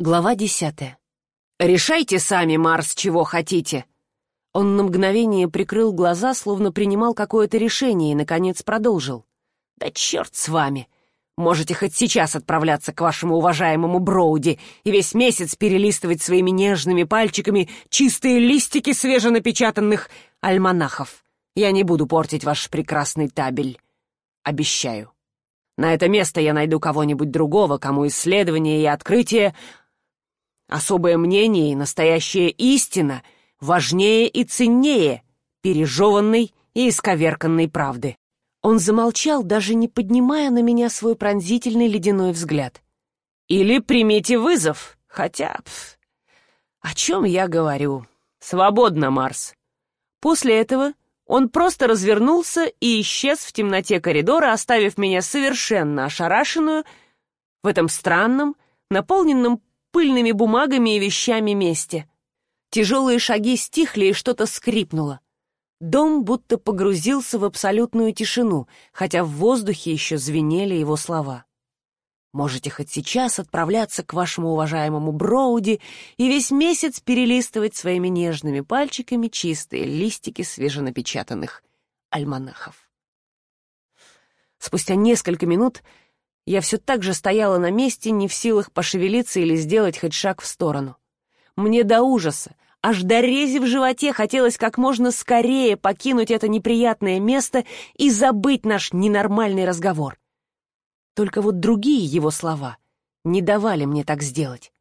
Глава десятая. «Решайте сами, Марс, чего хотите!» Он на мгновение прикрыл глаза, словно принимал какое-то решение, и, наконец, продолжил. «Да черт с вами! Можете хоть сейчас отправляться к вашему уважаемому Броуди и весь месяц перелистывать своими нежными пальчиками чистые листики свеженапечатанных альманахов. Я не буду портить ваш прекрасный табель. Обещаю. На это место я найду кого-нибудь другого, кому исследования и открытия Особое мнение и настоящая истина важнее и ценнее пережеванной и исковерканной правды. Он замолчал, даже не поднимая на меня свой пронзительный ледяной взгляд. «Или примите вызов, хотя... Пф, о чем я говорю? Свободно, Марс!» После этого он просто развернулся и исчез в темноте коридора, оставив меня совершенно ошарашенную в этом странном, наполненном пыльными бумагами и вещами месте. Тяжелые шаги стихли, и что-то скрипнуло. Дом будто погрузился в абсолютную тишину, хотя в воздухе еще звенели его слова. Можете хоть сейчас отправляться к вашему уважаемому Броуди и весь месяц перелистывать своими нежными пальчиками чистые листики свеженапечатанных альманахов. Спустя несколько минут я все так же стояла на месте, не в силах пошевелиться или сделать хоть шаг в сторону. Мне до ужаса, аж до рези в животе хотелось как можно скорее покинуть это неприятное место и забыть наш ненормальный разговор. Только вот другие его слова не давали мне так сделать.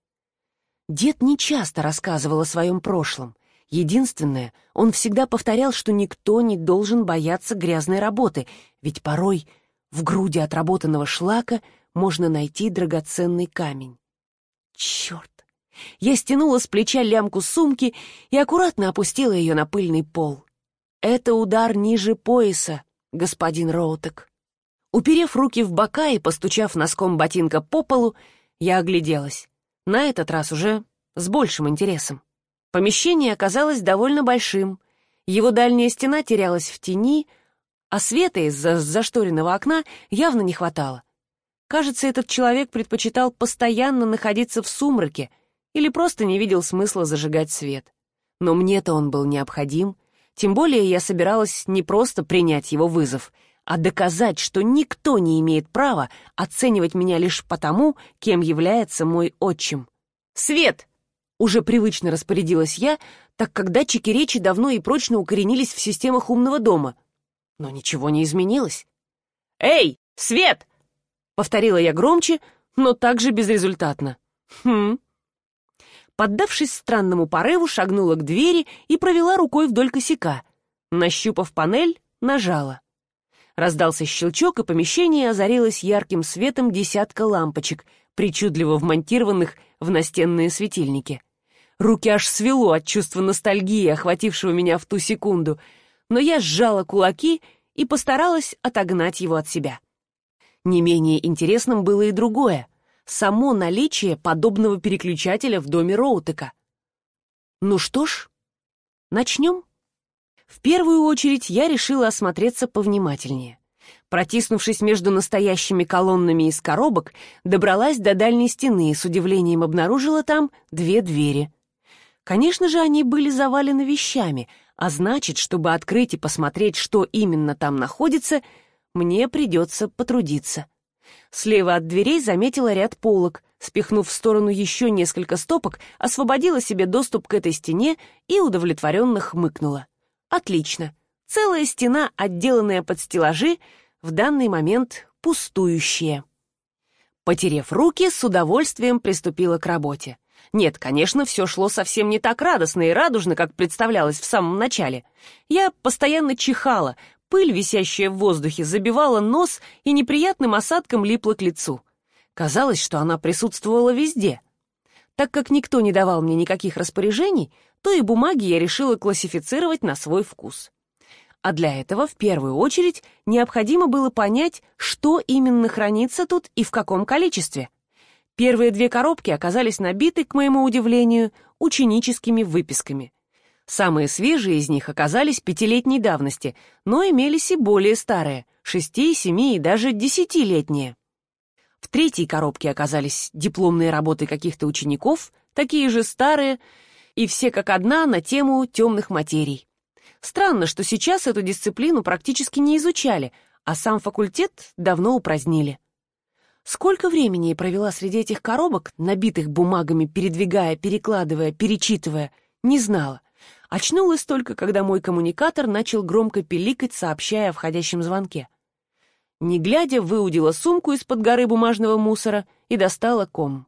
Дед не часто рассказывал о своем прошлом. Единственное, он всегда повторял, что никто не должен бояться грязной работы, ведь порой в груди отработанного шлака можно найти драгоценный камень. Черт! Я стянула с плеча лямку сумки и аккуратно опустила ее на пыльный пол. Это удар ниже пояса, господин Роутек. Уперев руки в бока и постучав носком ботинка по полу, я огляделась. На этот раз уже с большим интересом. Помещение оказалось довольно большим. Его дальняя стена терялась в тени, а света из-за зашторенного окна явно не хватало. Кажется, этот человек предпочитал постоянно находиться в сумраке или просто не видел смысла зажигать свет. Но мне-то он был необходим, тем более я собиралась не просто принять его вызов, а доказать, что никто не имеет права оценивать меня лишь потому, кем является мой отчим. «Свет!» — уже привычно распорядилась я, так как датчики речи давно и прочно укоренились в системах умного дома — но ничего не изменилось. «Эй, свет!» — повторила я громче, но также безрезультатно. «Хм». Поддавшись странному порыву, шагнула к двери и провела рукой вдоль косяка. Нащупав панель, нажала. Раздался щелчок, и помещение озарилось ярким светом десятка лампочек, причудливо вмонтированных в настенные светильники. Руки аж свело от чувства ностальгии, охватившего меня в ту секунду — но я сжала кулаки и постаралась отогнать его от себя. Не менее интересным было и другое — само наличие подобного переключателя в доме Роутека. Ну что ж, начнем. В первую очередь я решила осмотреться повнимательнее. Протиснувшись между настоящими колоннами из коробок, добралась до дальней стены и с удивлением обнаружила там две двери. Конечно же, они были завалены вещами — а значит, чтобы открыть и посмотреть, что именно там находится, мне придется потрудиться. Слева от дверей заметила ряд полок, спихнув в сторону еще несколько стопок, освободила себе доступ к этой стене и удовлетворенно хмыкнула. Отлично. Целая стена, отделанная под стеллажи, в данный момент пустующая. Потерев руки, с удовольствием приступила к работе. Нет, конечно, все шло совсем не так радостно и радужно, как представлялось в самом начале. Я постоянно чихала, пыль, висящая в воздухе, забивала нос и неприятным осадком липла к лицу. Казалось, что она присутствовала везде. Так как никто не давал мне никаких распоряжений, то и бумаги я решила классифицировать на свой вкус. А для этого, в первую очередь, необходимо было понять, что именно хранится тут и в каком количестве. Первые две коробки оказались набиты, к моему удивлению, ученическими выписками. Самые свежие из них оказались пятилетней давности, но имелись и более старые, шести, семи и даже десятилетние. В третьей коробке оказались дипломные работы каких-то учеников, такие же старые, и все как одна на тему темных материй. Странно, что сейчас эту дисциплину практически не изучали, а сам факультет давно упразднили. Сколько времени я провела среди этих коробок, набитых бумагами, передвигая, перекладывая, перечитывая, не знала. Очнулась только, когда мой коммуникатор начал громко пиликать, сообщая о входящем звонке. Не глядя, выудила сумку из-под горы бумажного мусора и достала ком.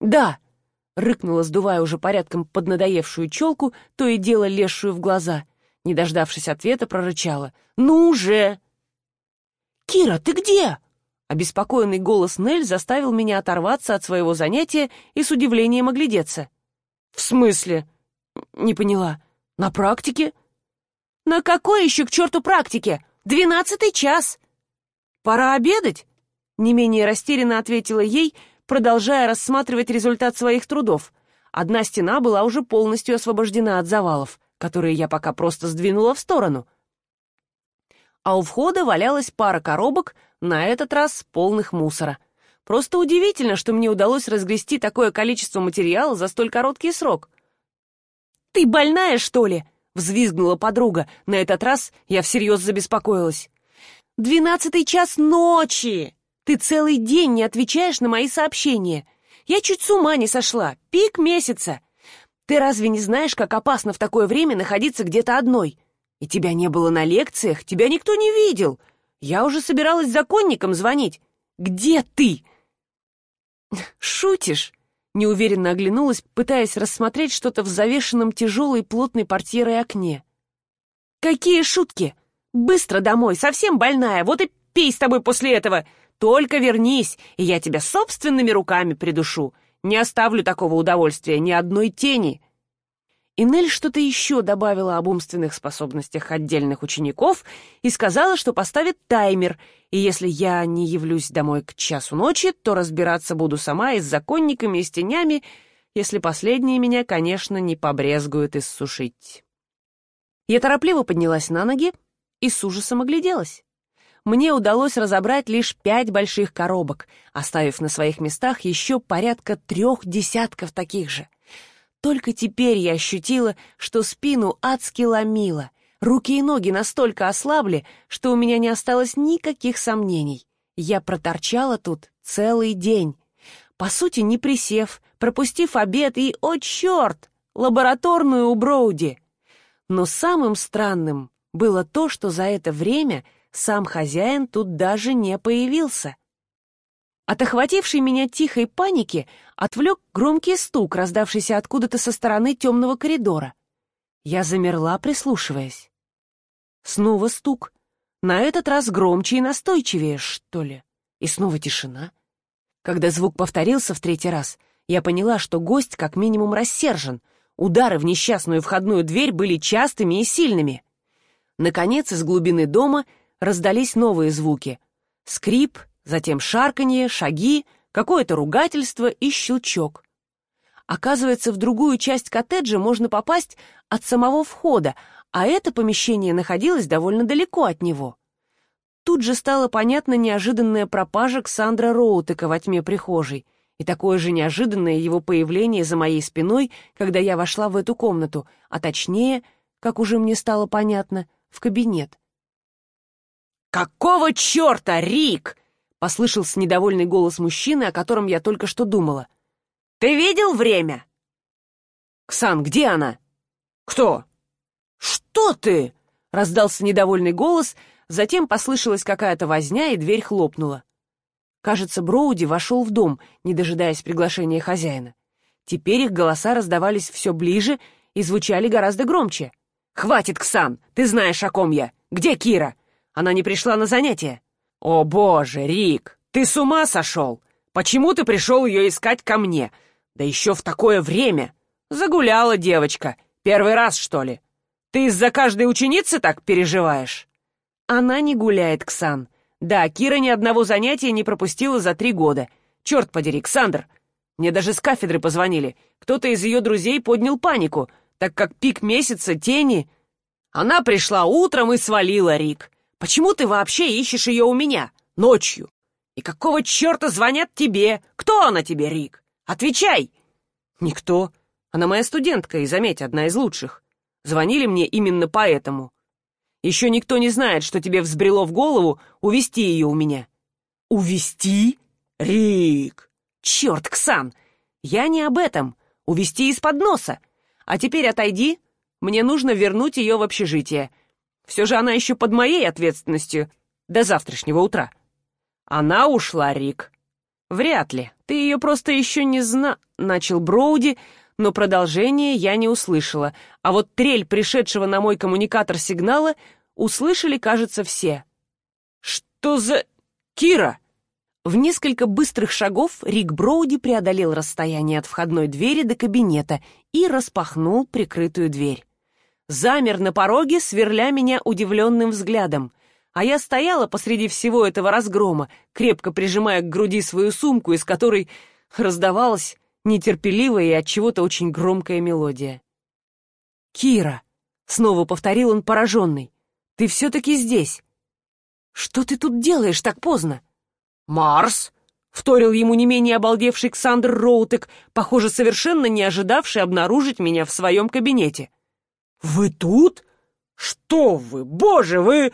«Да!» — рыкнула, сдувая уже порядком поднадоевшую челку, то и дело лезшую в глаза. Не дождавшись ответа, прорычала. «Ну уже!» «Кира, ты где?» Обеспокоенный голос Нель заставил меня оторваться от своего занятия и с удивлением оглядеться. «В смысле?» «Не поняла. На практике?» «На какой еще к черту практике? Двенадцатый час!» «Пора обедать?» Не менее растерянно ответила ей, продолжая рассматривать результат своих трудов. Одна стена была уже полностью освобождена от завалов, которые я пока просто сдвинула в сторону. А у входа валялась пара коробок, на этот раз полных мусора. Просто удивительно, что мне удалось разгрести такое количество материала за столь короткий срок. «Ты больная, что ли?» — взвизгнула подруга. На этот раз я всерьез забеспокоилась. «Двенадцатый час ночи! Ты целый день не отвечаешь на мои сообщения. Я чуть с ума не сошла. Пик месяца. Ты разве не знаешь, как опасно в такое время находиться где-то одной? И тебя не было на лекциях, тебя никто не видел. Я уже собиралась законникам звонить. Где ты?» «Шутишь?» — неуверенно оглянулась, пытаясь рассмотреть что-то в завешенном тяжелой плотной портьерой окне. «Какие шутки! Быстро домой, совсем больная, вот и пей с тобой после этого! Только вернись, и я тебя собственными руками придушу. Не оставлю такого удовольствия ни одной тени!» И Нель что-то еще добавила об умственных способностях отдельных учеников и сказала, что поставит таймер, и если я не явлюсь домой к часу ночи, то разбираться буду сама и с законниками, и с тенями, если последние меня, конечно, не побрезгуют иссушить. Я торопливо поднялась на ноги и с ужасом огляделась. Мне удалось разобрать лишь пять больших коробок, оставив на своих местах еще порядка трех десятков таких же — только теперь я ощутила, что спину адски ломило. Руки и ноги настолько ослабли, что у меня не осталось никаких сомнений. Я проторчала тут целый день. По сути, не присев, пропустив обед и, о черт, лабораторную у Броуди. Но самым странным было то, что за это время сам хозяин тут даже не появился. От охватившей меня тихой паники отвлек громкий стук, раздавшийся откуда-то со стороны темного коридора. Я замерла, прислушиваясь. Снова стук. На этот раз громче и настойчивее, что ли. И снова тишина. Когда звук повторился в третий раз, я поняла, что гость как минимум рассержен. Удары в несчастную входную дверь были частыми и сильными. Наконец, из глубины дома раздались новые звуки. Скрип, затем шарканье, шаги, какое-то ругательство и щелчок. Оказывается, в другую часть коттеджа можно попасть от самого входа, а это помещение находилось довольно далеко от него. Тут же стала понятна неожиданная пропажа Ксандра Роутека во тьме прихожей и такое же неожиданное его появление за моей спиной, когда я вошла в эту комнату, а точнее, как уже мне стало понятно, в кабинет. «Какого черта, Рик?» Послышался недовольный голос мужчины, о котором я только что думала. «Ты видел время?» «Ксан, где она?» «Кто?» «Что ты?» — раздался недовольный голос, затем послышалась какая-то возня, и дверь хлопнула. Кажется, Броуди вошел в дом, не дожидаясь приглашения хозяина. Теперь их голоса раздавались все ближе и звучали гораздо громче. «Хватит, Ксан! Ты знаешь, о ком я! Где Кира? Она не пришла на занятия!» «О боже, Рик, ты с ума сошел? Почему ты пришел ее искать ко мне? Да еще в такое время! Загуляла девочка. Первый раз, что ли? Ты из-за каждой ученицы так переживаешь?» Она не гуляет, Ксан. Да, Кира ни одного занятия не пропустила за три года. Черт подери, Ксандр! Мне даже с кафедры позвонили. Кто-то из ее друзей поднял панику, так как пик месяца, тени... Она пришла утром и свалила, Рик. Почему ты вообще ищешь ее у меня? Ночью? «И какого черта звонят тебе? Кто она тебе, Рик? Отвечай!» «Никто. Она моя студентка, и, заметь, одна из лучших. Звонили мне именно поэтому. Еще никто не знает, что тебе взбрело в голову увести ее у меня». «Увести? Рик!» «Черт, Ксан! Я не об этом. Увести из-под носа. А теперь отойди. Мне нужно вернуть ее в общежитие. Все же она еще под моей ответственностью до завтрашнего утра». «Она ушла, Рик». «Вряд ли. Ты ее просто еще не зна...» — начал Броуди, но продолжение я не услышала, а вот трель пришедшего на мой коммуникатор сигнала услышали, кажется, все. «Что за... Кира!» В несколько быстрых шагов Рик Броуди преодолел расстояние от входной двери до кабинета и распахнул прикрытую дверь. Замер на пороге, сверля меня удивленным взглядом, а я стояла посреди всего этого разгрома, крепко прижимая к груди свою сумку, из которой раздавалась нетерпеливая и от чего-то очень громкая мелодия. «Кира!» — снова повторил он пораженный. «Ты все-таки здесь! Что ты тут делаешь так поздно?» «Марс!» — вторил ему не менее обалдевший Ксандр Роутек, похоже, совершенно не ожидавший обнаружить меня в своем кабинете. «Вы тут? Что вы? Боже, вы...»